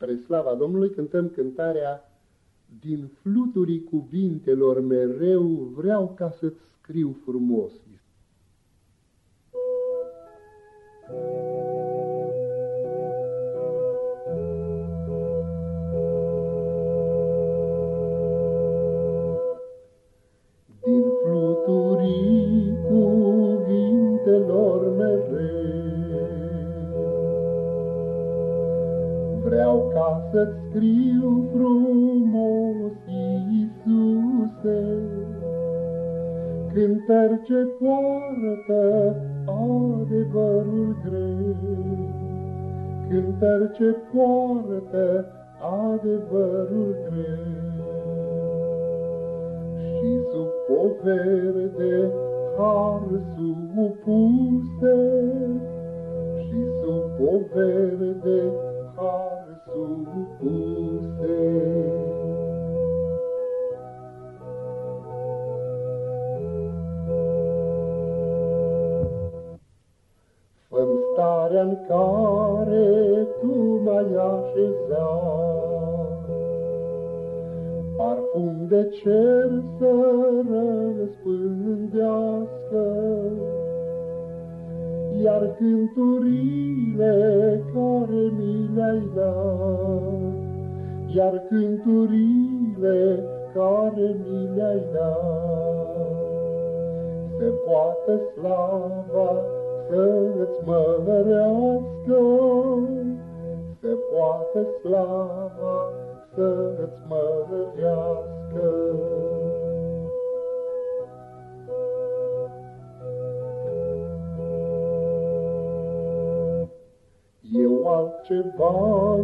Spre slava Domnului cântăm cântarea Din fluturii cuvintelor mereu vreau ca să-ți scriu frumos. Vreau ca să-ți scriu frumos, Iisuse, Cântări ce poartă adevărul greu, Cântări ce poartă adevărul greu. Și sub poveri de har supuse, Și sub poveri de har supuse. fă starea în care tu m-ai așezat, Parfum de cer să răspândească, cânturile care mi le-ai dat, iar cânturile care mi le-ai dat, se poate slava să-ți mărească, se poate slava să-ți mărească. Altceva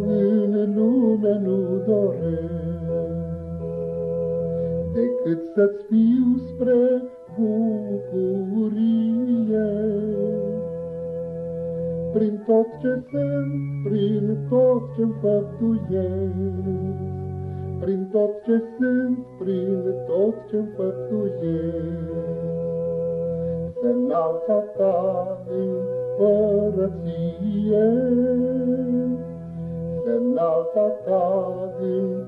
în lume nu doresc, decât să-ți fiu spre bucurie. Prin tot ce sunt, prin tot ce-mi făptuiesc, prin tot ce sunt, prin tot ce-mi făptuiesc, să înalța ta împărăție, să înalța ta împărăție.